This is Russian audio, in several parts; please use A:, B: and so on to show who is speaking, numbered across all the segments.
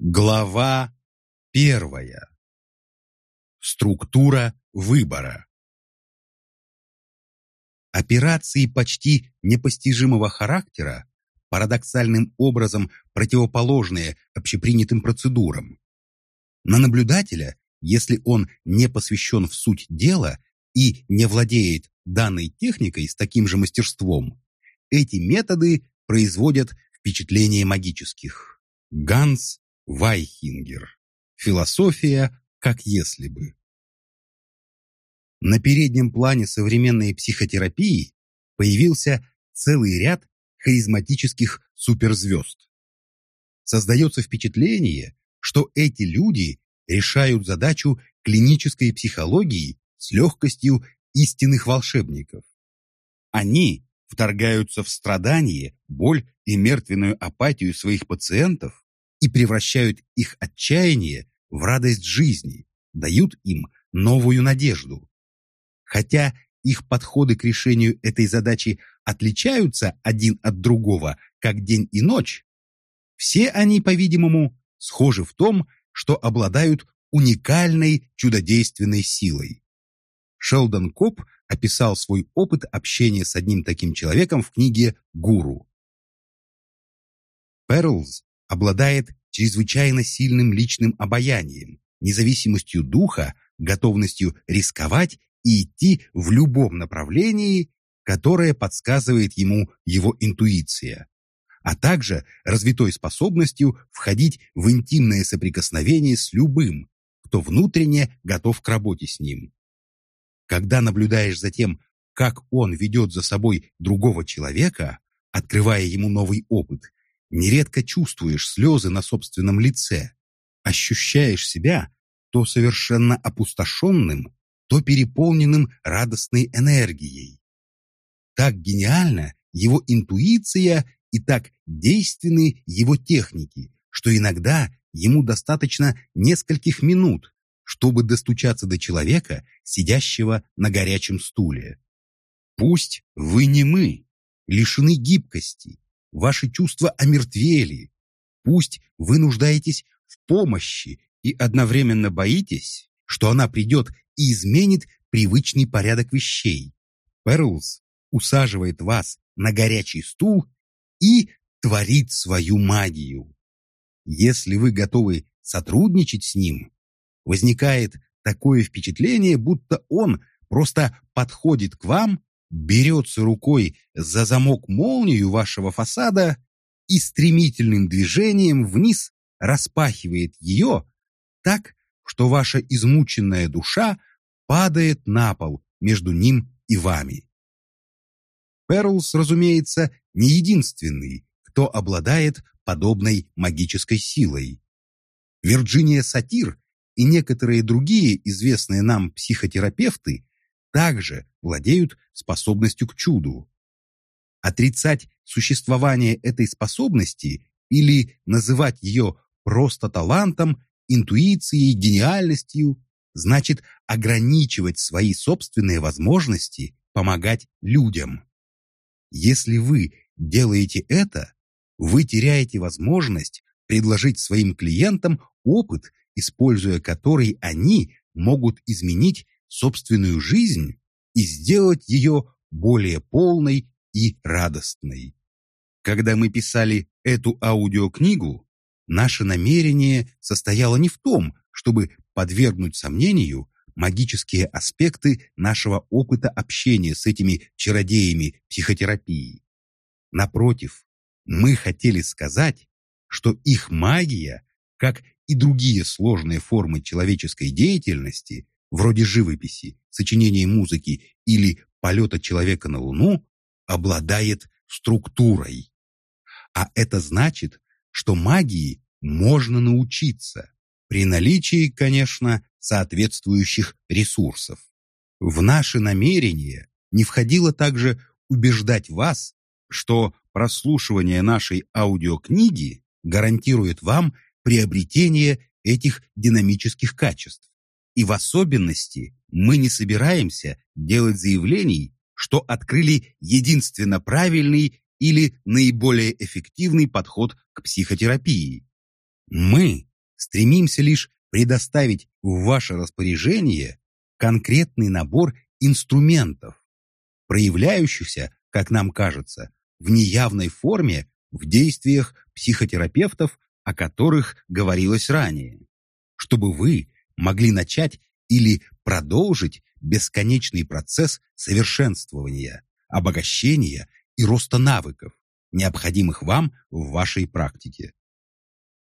A: Глава первая. Структура выбора. Операции почти непостижимого характера, парадоксальным образом противоположные общепринятым процедурам. На наблюдателя, если он не посвящен в суть дела и не владеет данной техникой с таким же мастерством, эти методы производят впечатление магических. Ганс Вайхингер. Философия как если бы. На переднем плане современной психотерапии появился целый ряд харизматических суперзвезд. Создается впечатление, что эти люди решают задачу клинической психологии с легкостью истинных волшебников. Они вторгаются в страдание, боль и мертвенную апатию своих пациентов и превращают их отчаяние в радость жизни, дают им новую надежду. Хотя их подходы к решению этой задачи отличаются один от другого, как день и ночь, все они, по-видимому, схожи в том, что обладают уникальной чудодейственной силой. Шелдон Коп описал свой опыт общения с одним таким человеком в книге «Гуру». Перлз обладает чрезвычайно сильным личным обаянием, независимостью духа, готовностью рисковать и идти в любом направлении, которое подсказывает ему его интуиция, а также развитой способностью входить в интимное соприкосновение с любым, кто внутренне готов к работе с ним. Когда наблюдаешь за тем, как он ведет за собой другого человека, открывая ему новый опыт, Нередко чувствуешь слезы на собственном лице, ощущаешь себя то совершенно опустошенным, то переполненным радостной энергией. Так гениальна его интуиция и так действенны его техники, что иногда ему достаточно нескольких минут, чтобы достучаться до человека, сидящего на горячем стуле. Пусть вы не мы, лишены гибкости, Ваши чувства омертвели. Пусть вы нуждаетесь в помощи и одновременно боитесь, что она придет и изменит привычный порядок вещей. Перлс усаживает вас на горячий стул и творит свою магию. Если вы готовы сотрудничать с ним, возникает такое впечатление, будто он просто подходит к вам берется рукой за замок молнию вашего фасада и стремительным движением вниз распахивает ее так, что ваша измученная душа падает на пол между ним и вами. Перлс, разумеется, не единственный, кто обладает подобной магической силой. Вирджиния Сатир и некоторые другие известные нам психотерапевты также владеют способностью к чуду. Отрицать существование этой способности или называть ее просто талантом, интуицией, гениальностью значит ограничивать свои собственные возможности помогать людям. Если вы делаете это, вы теряете возможность предложить своим клиентам опыт, используя который они могут изменить собственную жизнь и сделать ее более полной и радостной. Когда мы писали эту аудиокнигу, наше намерение состояло не в том, чтобы подвергнуть сомнению магические аспекты нашего опыта общения с этими чародеями психотерапии. Напротив, мы хотели сказать, что их магия, как и другие сложные формы человеческой деятельности, вроде живописи, сочинения музыки или полета человека на Луну, обладает структурой. А это значит, что магии можно научиться, при наличии, конечно, соответствующих ресурсов. В наше намерение не входило также убеждать вас, что прослушивание нашей аудиокниги гарантирует вам приобретение этих динамических качеств. И в особенности мы не собираемся делать заявлений, что открыли единственно правильный или наиболее эффективный подход к психотерапии. Мы стремимся лишь предоставить в ваше распоряжение конкретный набор инструментов, проявляющихся, как нам кажется, в неявной форме в действиях психотерапевтов, о которых говорилось ранее, чтобы вы могли начать или продолжить бесконечный процесс совершенствования, обогащения и роста навыков, необходимых вам в вашей практике.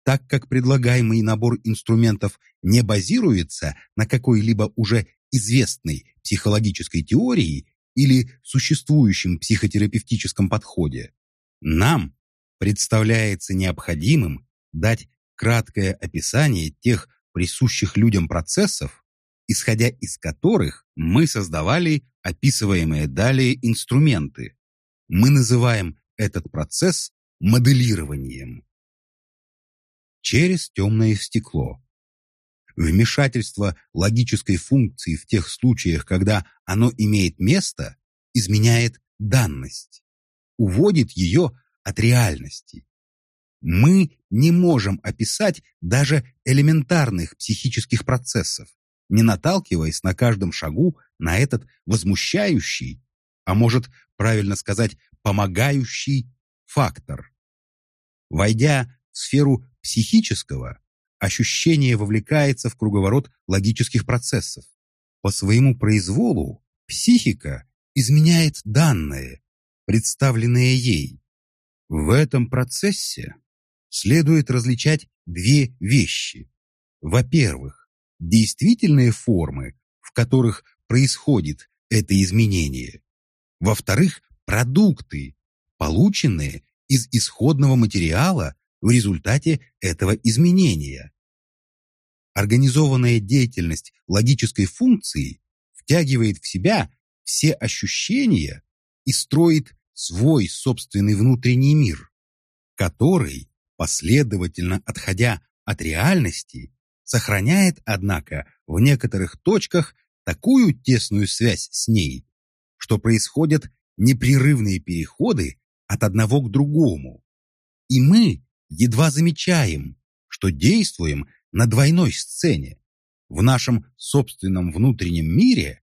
A: Так как предлагаемый набор инструментов не базируется на какой-либо уже известной психологической теории или существующем психотерапевтическом подходе, нам представляется необходимым дать краткое описание тех присущих людям процессов, исходя из которых мы создавали описываемые далее инструменты. Мы называем этот процесс моделированием. Через темное стекло. Вмешательство логической функции в тех случаях, когда оно имеет место, изменяет данность, уводит ее от реальности. Мы не можем описать даже элементарных психических процессов, не наталкиваясь на каждом шагу на этот возмущающий, а может, правильно сказать, помогающий фактор. Войдя в сферу психического, ощущение вовлекается в круговорот логических процессов. По своему произволу психика изменяет данные, представленные ей. В этом процессе следует различать две вещи. Во-первых, действительные формы, в которых происходит это изменение. Во-вторых, продукты, полученные из исходного материала в результате этого изменения. Организованная деятельность логической функции втягивает в себя все ощущения и строит свой собственный внутренний мир, который, последовательно отходя от реальности, сохраняет, однако, в некоторых точках такую тесную связь с ней, что происходят непрерывные переходы от одного к другому. И мы едва замечаем, что действуем на двойной сцене, в нашем собственном внутреннем мире,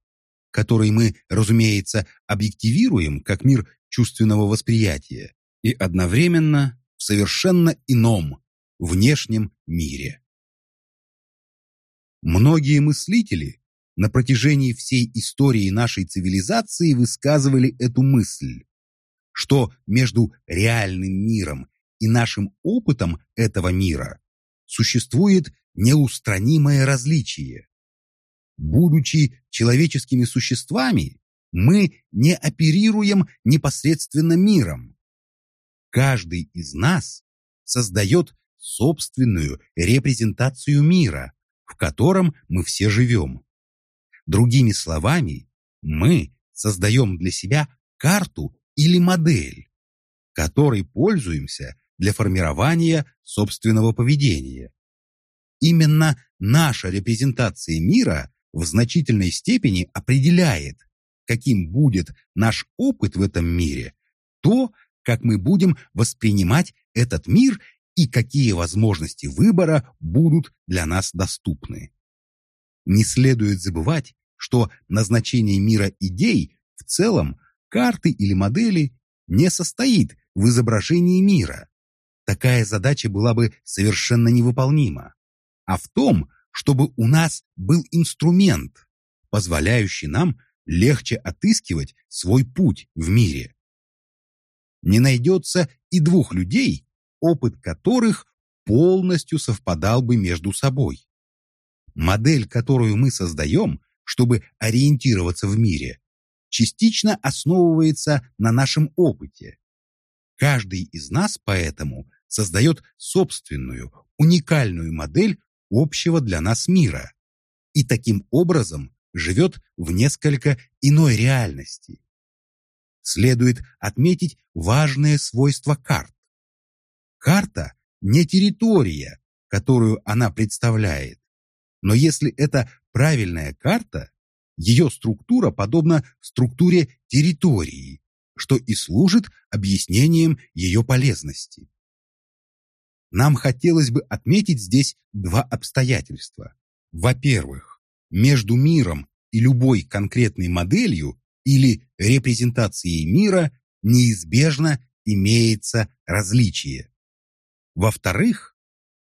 A: который мы, разумеется, объективируем как мир чувственного восприятия, и одновременно в совершенно ином, внешнем мире. Многие мыслители на протяжении всей истории нашей цивилизации высказывали эту мысль, что между реальным миром и нашим опытом этого мира существует неустранимое различие. Будучи человеческими существами, мы не оперируем непосредственно миром. Каждый из нас создает собственную репрезентацию мира, в котором мы все живем. Другими словами, мы создаем для себя карту или модель, которой пользуемся для формирования собственного поведения. Именно наша репрезентация мира в значительной степени определяет, каким будет наш опыт в этом мире, то, как мы будем воспринимать этот мир и какие возможности выбора будут для нас доступны. Не следует забывать, что назначение мира идей в целом, карты или модели, не состоит в изображении мира. Такая задача была бы совершенно невыполнима. А в том, чтобы у нас был инструмент, позволяющий нам легче отыскивать свой путь в мире. Не найдется и двух людей, опыт которых полностью совпадал бы между собой. Модель, которую мы создаем, чтобы ориентироваться в мире, частично основывается на нашем опыте. Каждый из нас поэтому создает собственную, уникальную модель общего для нас мира и таким образом живет в несколько иной реальности. Следует отметить важное свойство карт. Карта не территория, которую она представляет, но если это правильная карта, ее структура подобна структуре территории, что и служит объяснением ее полезности. нам хотелось бы отметить здесь два обстоятельства. Во-первых, между миром и любой конкретной моделью или репрезентацией мира неизбежно имеется различие. Во-вторых,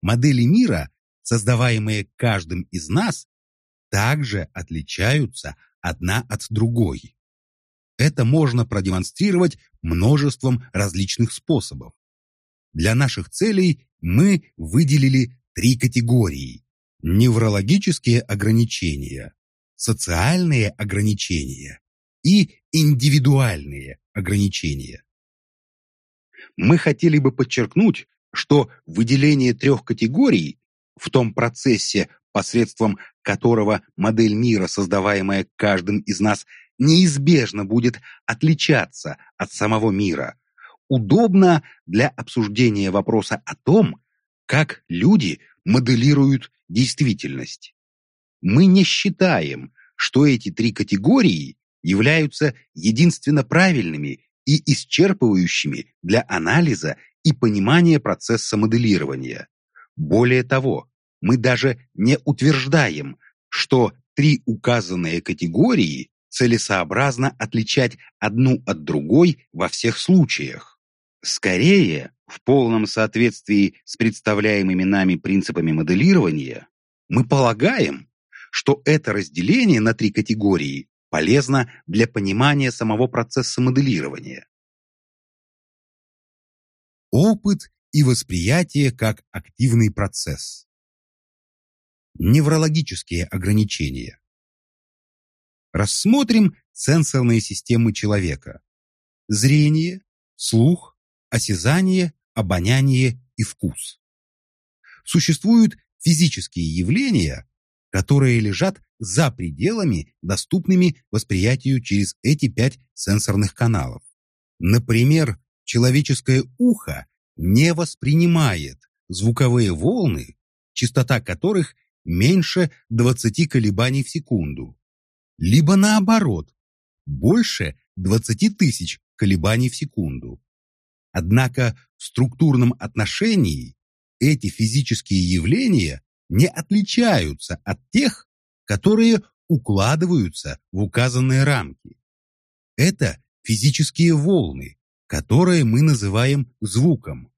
A: модели мира, создаваемые каждым из нас, также отличаются одна от другой. Это можно продемонстрировать множеством различных способов. Для наших целей мы выделили три категории. Неврологические ограничения, социальные ограничения и индивидуальные ограничения. Мы хотели бы подчеркнуть, что выделение трех категорий в том процессе, посредством которого модель мира, создаваемая каждым из нас, неизбежно будет отличаться от самого мира, удобно для обсуждения вопроса о том, как люди моделируют действительность. Мы не считаем, что эти три категории являются единственно правильными и исчерпывающими для анализа и понимания процесса моделирования. Более того, мы даже не утверждаем, что три указанные категории целесообразно отличать одну от другой во всех случаях. Скорее, в полном соответствии с представляемыми нами принципами моделирования, мы полагаем, что это разделение на три категории полезно для понимания самого процесса моделирования. Опыт и восприятие как активный процесс. Неврологические ограничения. Рассмотрим сенсорные системы человека. Зрение, слух, осязание, обоняние и вкус. Существуют физические явления, которые лежат за пределами, доступными восприятию через эти пять сенсорных каналов. Например, человеческое ухо не воспринимает звуковые волны, частота которых меньше 20 колебаний в секунду, либо наоборот, больше 20 тысяч колебаний в секунду. Однако в структурном отношении эти физические явления не отличаются от тех, которые укладываются в указанные рамки. Это физические волны, которые мы называем звуком.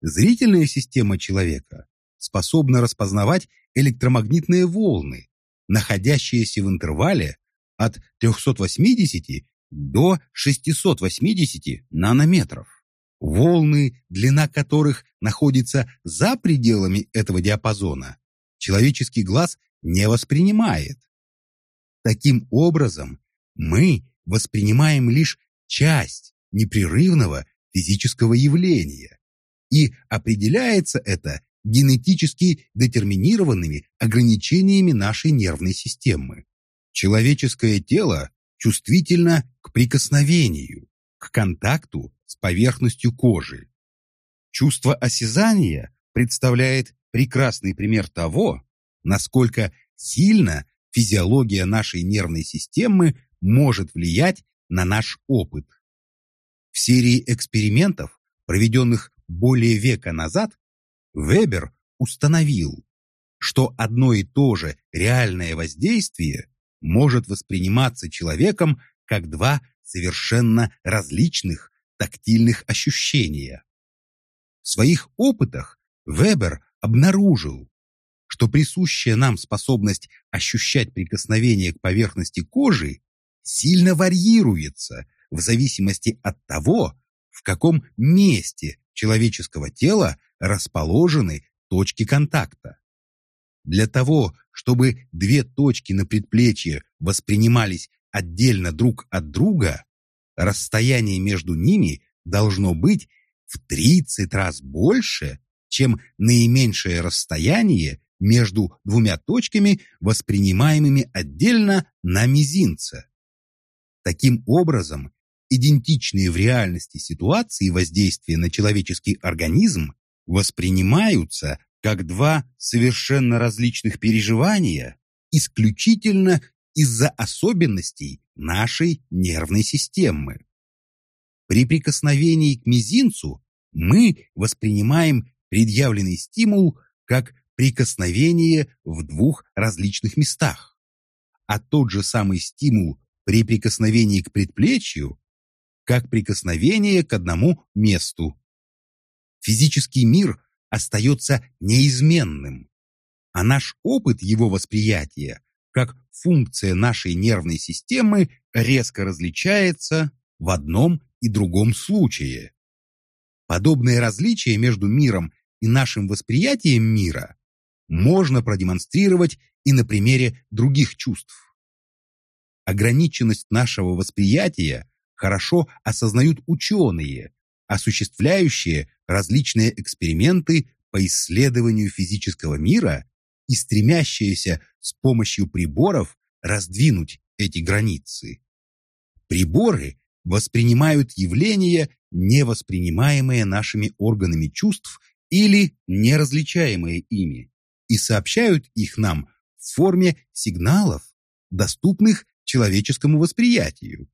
A: Зрительная система человека способна распознавать электромагнитные волны, находящиеся в интервале от 380 до 680 нанометров. Волны, длина которых находится за пределами этого диапазона, человеческий глаз не воспринимает. Таким образом, мы воспринимаем лишь часть непрерывного физического явления, и определяется это генетически детерминированными ограничениями нашей нервной системы. Человеческое тело чувствительно к прикосновению, к контакту с поверхностью кожи. Чувство осязания представляет прекрасный пример того, насколько сильно физиология нашей нервной системы может влиять на наш опыт. В серии экспериментов, проведенных более века назад, Вебер установил, что одно и то же реальное воздействие может восприниматься человеком как два совершенно различных тактильных ощущения. В своих опытах Вебер обнаружил, что присущая нам способность ощущать прикосновение к поверхности кожи сильно варьируется в зависимости от того, в каком месте человеческого тела расположены точки контакта. Для того, чтобы две точки на предплечье воспринимались отдельно друг от друга, расстояние между ними должно быть в 30 раз больше, чем наименьшее расстояние между двумя точками, воспринимаемыми отдельно на мизинце. Таким образом, идентичные в реальности ситуации воздействия на человеческий организм воспринимаются как два совершенно различных переживания исключительно из-за особенностей нашей нервной системы. При прикосновении к мизинцу мы воспринимаем предъявленный стимул как прикосновение в двух различных местах, а тот же самый стимул при прикосновении к предплечью как прикосновение к одному месту. Физический мир остается неизменным, а наш опыт его восприятия как функция нашей нервной системы резко различается в одном и другом случае. Подобное различие между миром и нашим восприятием мира можно продемонстрировать и на примере других чувств. Ограниченность нашего восприятия хорошо осознают ученые, осуществляющие различные эксперименты по исследованию физического мира и стремящиеся с помощью приборов раздвинуть эти границы. Приборы воспринимают явления, невоспринимаемые нашими органами чувств или неразличаемые ими, и сообщают их нам в форме сигналов, доступных человеческому восприятию.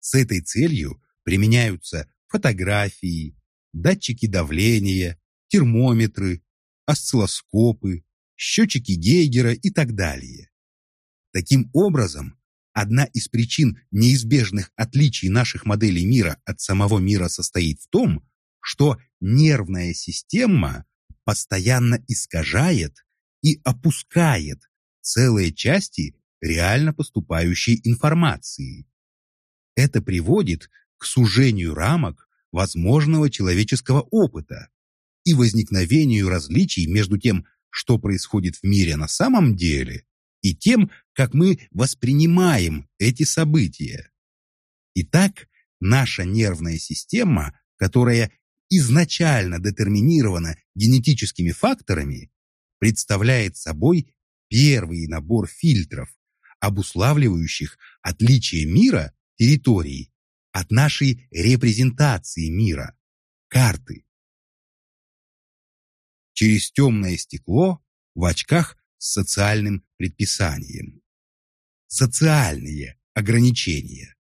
A: С этой целью применяются фотографии, датчики давления, термометры, осциллоскопы, счетчики Гейгера и так далее. Таким образом, одна из причин неизбежных отличий наших моделей мира от самого мира состоит в том, что нервная система постоянно искажает и опускает целые части реально поступающей информации. Это приводит к сужению рамок возможного человеческого опыта и возникновению различий между тем, что происходит в мире на самом деле, и тем, как мы воспринимаем эти события. Итак, наша нервная система, которая изначально детерминирована генетическими факторами, представляет собой первый набор фильтров, обуславливающих отличие мира, территории, от нашей репрезентации мира, карты. Через темное стекло в очках с социальным предписанием. Социальные ограничения.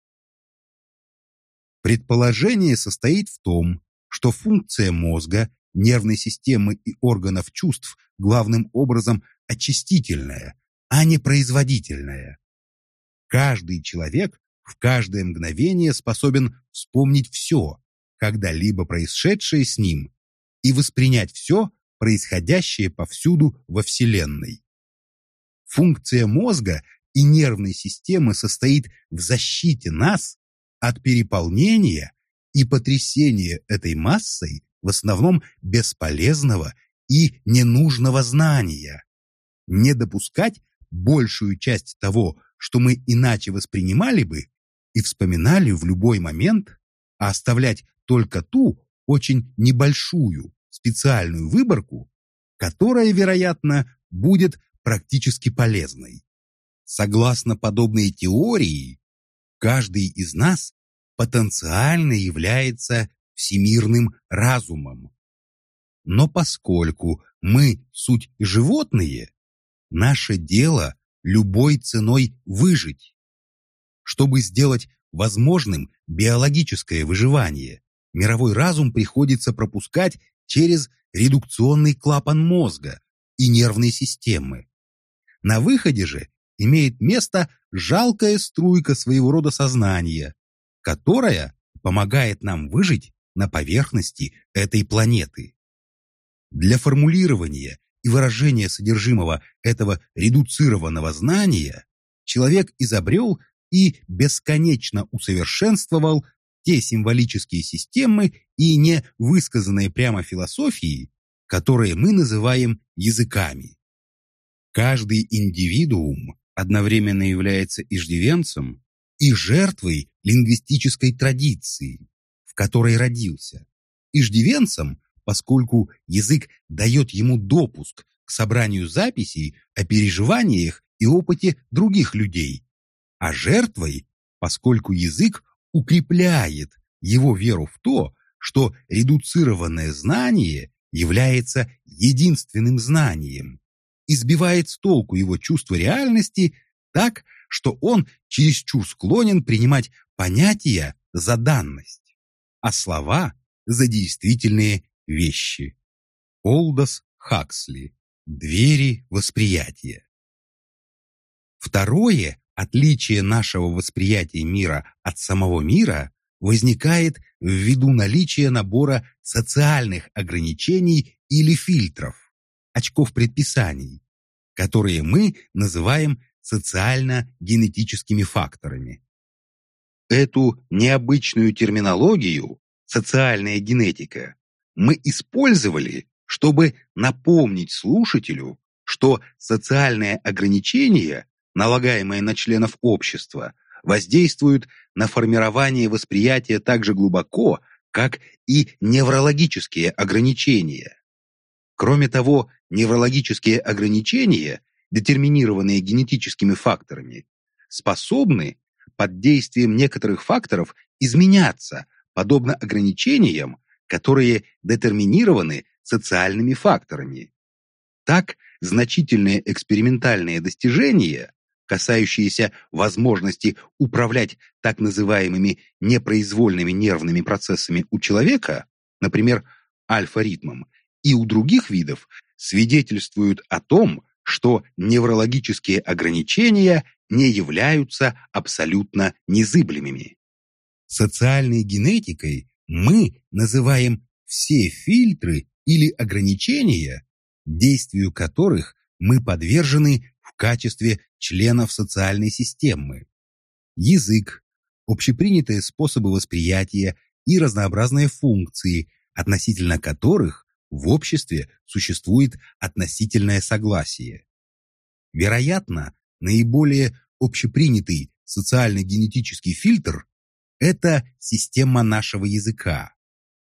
A: Предположение состоит в том, что функция мозга, нервной системы и органов чувств главным образом очистительная, а не производительная. Каждый человек в каждое мгновение способен вспомнить все, когда-либо происшедшее с ним, и воспринять все, происходящее повсюду во Вселенной. Функция мозга и нервной системы состоит в защите нас от переполнения и потрясения этой массой в основном бесполезного и ненужного знания. Не допускать большую часть того, что мы иначе воспринимали бы и вспоминали в любой момент, а оставлять только ту очень небольшую специальную выборку, которая, вероятно, будет практически полезной. Согласно подобной теории, каждый из нас потенциально является всемирным разумом. Но поскольку мы суть животные, наше дело любой ценой выжить. Чтобы сделать возможным биологическое выживание, мировой разум приходится пропускать через редукционный клапан мозга и нервной системы. На выходе же имеет место жалкая струйка своего рода сознания, которая помогает нам выжить на поверхности этой планеты. Для формулирования и выражения содержимого этого редуцированного знания человек изобрел и бесконечно усовершенствовал те символические системы и не высказанные прямо философии, которые мы называем языками. Каждый индивидуум одновременно является иждивенцем и жертвой лингвистической традиции, в которой родился, иждивенцем, поскольку язык дает ему допуск к собранию записей о переживаниях и опыте других людей, а жертвой, поскольку язык укрепляет его веру в то, что редуцированное знание является единственным знанием, избивает с толку его чувство реальности так, что он чересчур склонен принимать понятия за данность, а слова за действительные вещи. Олдос Хаксли. Двери восприятия. Второе отличие нашего восприятия мира от самого мира возникает ввиду наличия набора социальных ограничений или фильтров, очков предписаний, которые мы называем социально-генетическими факторами. Эту необычную терминологию «социальная генетика» мы использовали, чтобы напомнить слушателю, что социальные ограничения, налагаемые на членов общества, воздействуют на формирование восприятия так же глубоко, как и неврологические ограничения. Кроме того, неврологические ограничения, детерминированные генетическими факторами, способны под действием некоторых факторов изменяться, подобно ограничениям, которые детерминированы социальными факторами. Так, значительные экспериментальные достижения касающиеся возможности управлять так называемыми непроизвольными нервными процессами у человека, например, альфа-ритмом, и у других видов, свидетельствуют о том, что неврологические ограничения не являются абсолютно незыблемыми. Социальной генетикой мы называем все фильтры или ограничения, действию которых мы подвержены качестве членов социальной системы. Язык, общепринятые способы восприятия и разнообразные функции, относительно которых в обществе существует относительное согласие. Вероятно, наиболее общепринятый социально-генетический фильтр – это система нашего языка.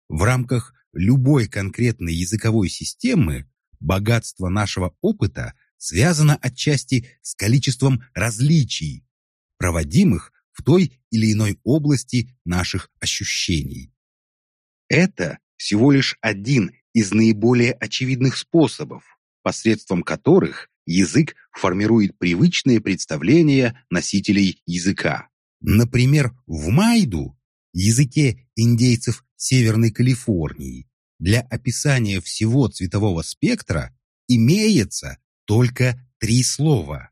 A: В рамках любой конкретной языковой системы богатство нашего опыта – связано отчасти с количеством различий, проводимых в той или иной области наших ощущений. Это всего лишь один из наиболее очевидных способов, посредством которых язык формирует привычные представления носителей языка. Например, в майду, языке индейцев Северной Калифорнии, для описания всего цветового спектра имеется только три слова.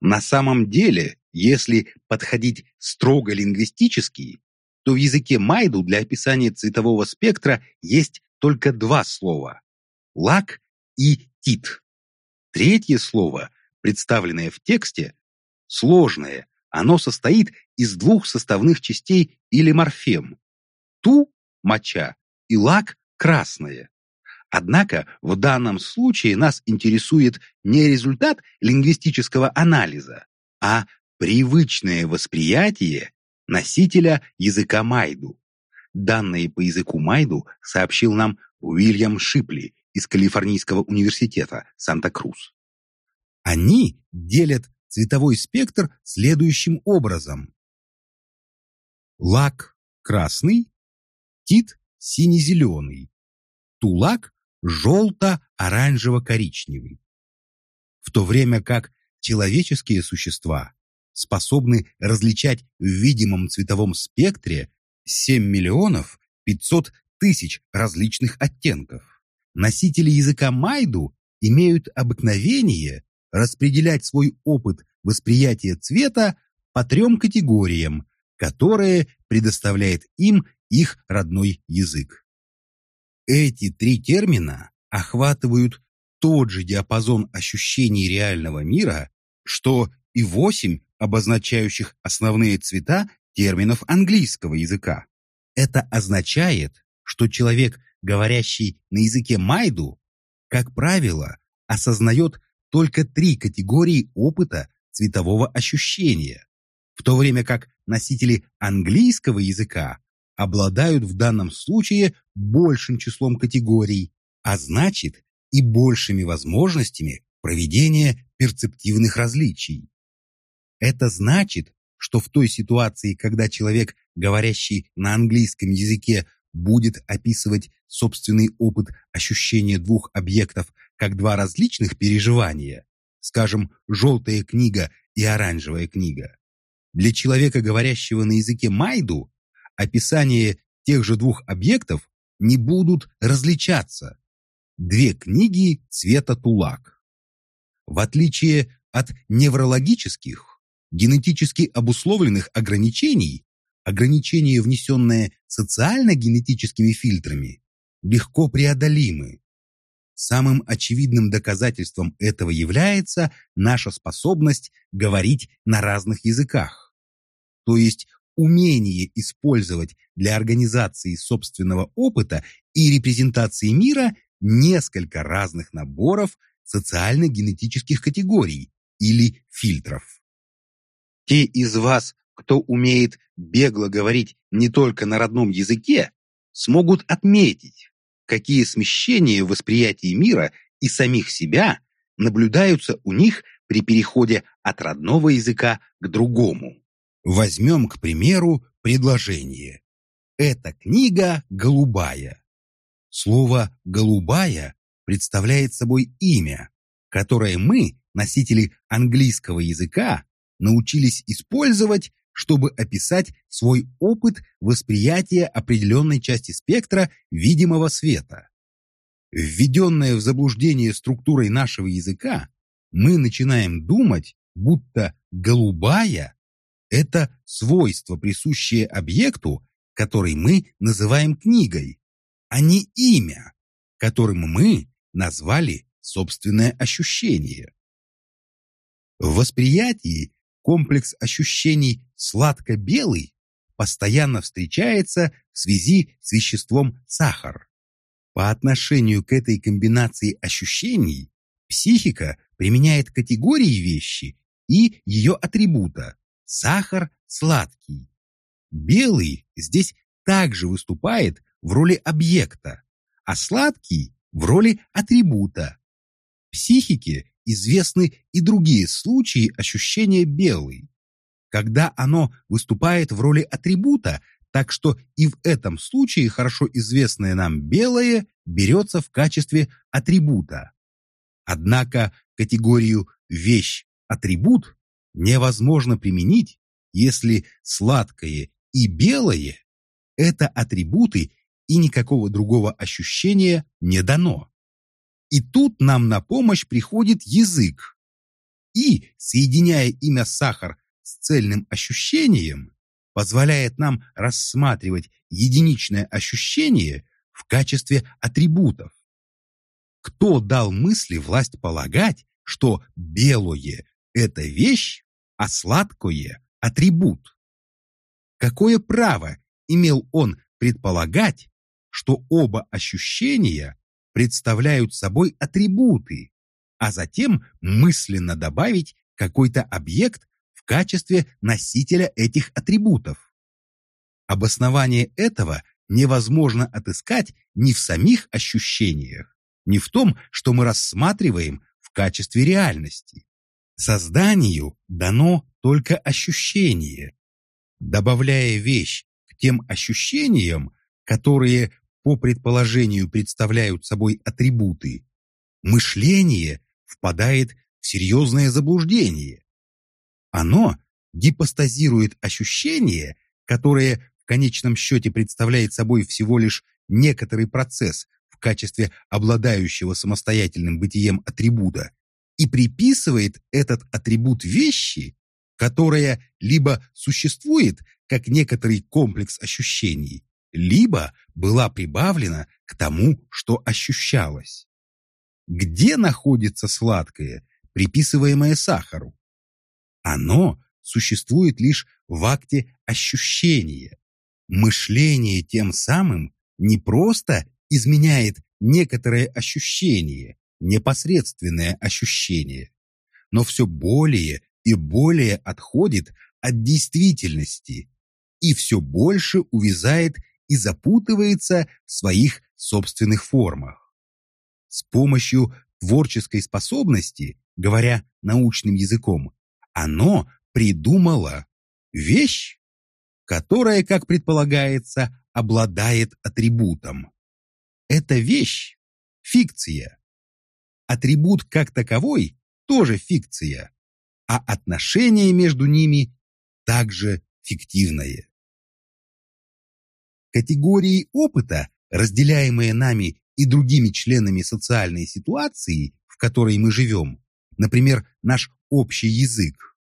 A: На самом деле, если подходить строго лингвистически, то в языке майду для описания цветового спектра есть только два слова – лак и тит. Третье слово, представленное в тексте, сложное, оно состоит из двух составных частей или морфем – ту – моча и лак – красное. Однако в данном случае нас интересует не результат лингвистического анализа, а привычное восприятие носителя языка Майду. Данные по языку Майду сообщил нам Уильям Шипли из Калифорнийского университета Санта-Крус. Они делят цветовой спектр следующим образом. Лак – красный, тит – сине-зеленый, тулак желто-оранжево-коричневый. В то время как человеческие существа способны различать в видимом цветовом спектре 7 миллионов 500 тысяч различных оттенков. Носители языка майду имеют обыкновение распределять свой опыт восприятия цвета по трем категориям, которые предоставляет им их родной язык. Эти три термина охватывают тот же диапазон ощущений реального мира, что и восемь обозначающих основные цвета терминов английского языка. Это означает, что человек, говорящий на языке майду, как правило, осознает только три категории опыта цветового ощущения, в то время как носители английского языка обладают в данном случае большим числом категорий, а значит и большими возможностями проведения перцептивных различий. Это значит, что в той ситуации, когда человек, говорящий на английском языке, будет описывать собственный опыт ощущения двух объектов как два различных переживания, скажем, желтая книга и оранжевая книга, для человека, говорящего на языке майду, описание тех же двух объектов не будут различаться. две книги цвета тулак. В отличие от неврологических, генетически обусловленных ограничений, ограничения, внесенные социально-генетическими фильтрами, легко преодолимы. Самым очевидным доказательством этого является наша способность говорить на разных языках. То есть умение использовать для организации собственного опыта и репрезентации мира несколько разных наборов социально-генетических категорий или фильтров. Те из вас, кто умеет бегло говорить не только на родном языке, смогут отметить, какие смещения в восприятии мира и самих себя наблюдаются у них при переходе от родного языка к другому. Возьмем, к примеру, предложение. Эта книга голубая. Слово «голубая» представляет собой имя, которое мы, носители английского языка, научились использовать, чтобы описать свой опыт восприятия определенной части спектра видимого света. Введенная в заблуждение структурой нашего языка, мы начинаем думать, будто «голубая» Это свойство, присущее объекту, который мы называем книгой, а не имя, которым мы назвали собственное ощущение. В восприятии комплекс ощущений сладко-белый постоянно встречается в связи с веществом сахар. По отношению к этой комбинации ощущений психика применяет категории вещи и ее атрибута, Сахар сладкий. Белый здесь также выступает в роли объекта, а сладкий в роли атрибута. Психике известны и другие случаи ощущения белый, когда оно выступает в роли атрибута, так что и в этом случае хорошо известное нам белое берется в качестве атрибута. Однако категорию «вещь-атрибут» невозможно применить, если сладкое и белое – это атрибуты и никакого другого ощущения не дано. И тут нам на помощь приходит язык. И, соединяя имя сахар с цельным ощущением, позволяет нам рассматривать единичное ощущение в качестве атрибутов. Кто дал мысли власть полагать, что белое это вещь, а сладкое – атрибут. Какое право имел он предполагать, что оба ощущения представляют собой атрибуты, а затем мысленно добавить какой-то объект в качестве носителя этих атрибутов? Обоснование этого невозможно отыскать ни в самих ощущениях, ни в том, что мы рассматриваем в качестве реальности. Созданию дано только ощущение. Добавляя вещь к тем ощущениям, которые по предположению представляют собой атрибуты, мышление впадает в серьезное заблуждение. Оно гипостазирует ощущение, которое в конечном счете представляет собой всего лишь некоторый процесс в качестве обладающего самостоятельным бытием атрибута, и приписывает этот атрибут вещи, которая либо существует как некоторый комплекс ощущений, либо была прибавлена к тому, что ощущалось. Где находится сладкое, приписываемое сахару? Оно существует лишь в акте ощущения. Мышление тем самым не просто изменяет некоторое ощущение, непосредственное ощущение, но все более и более отходит от действительности и все больше увязает и запутывается в своих собственных формах. С помощью творческой способности, говоря научным языком, оно придумало вещь, которая, как предполагается, обладает атрибутом. Эта вещь – фикция, атрибут как таковой тоже фикция, а отношение между ними также фиктивное. Категории опыта, разделяемые нами и другими членами социальной ситуации, в которой мы живем, например, наш общий язык,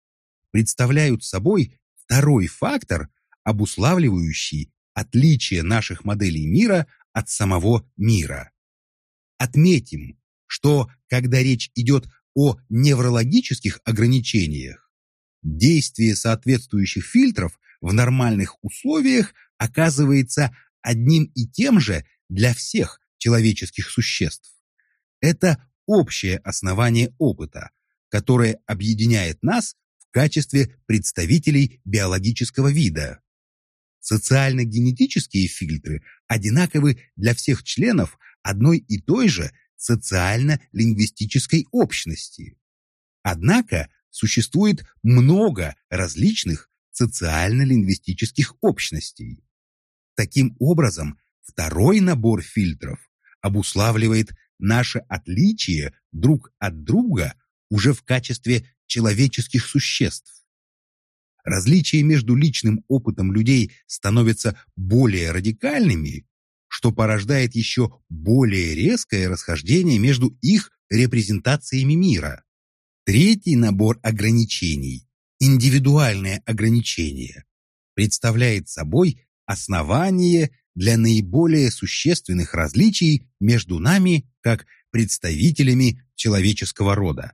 A: представляют собой второй фактор, обуславливающий отличие наших моделей мира от самого мира. Отметим, что когда речь идет о неврологических ограничениях, действие соответствующих фильтров в нормальных условиях оказывается одним и тем же для всех человеческих существ. Это общее основание опыта, которое объединяет нас в качестве представителей биологического вида. Социально-генетические фильтры одинаковы для всех членов одной и той же социально-лингвистической общности. Однако существует много различных социально-лингвистических общностей. Таким образом, второй набор фильтров обуславливает наше отличие друг от друга уже в качестве человеческих существ. Различия между личным опытом людей становятся более радикальными, что порождает еще более резкое расхождение между их репрезентациями мира. Третий набор ограничений, индивидуальное ограничение, представляет собой основание для наиболее существенных различий между нами как представителями человеческого рода.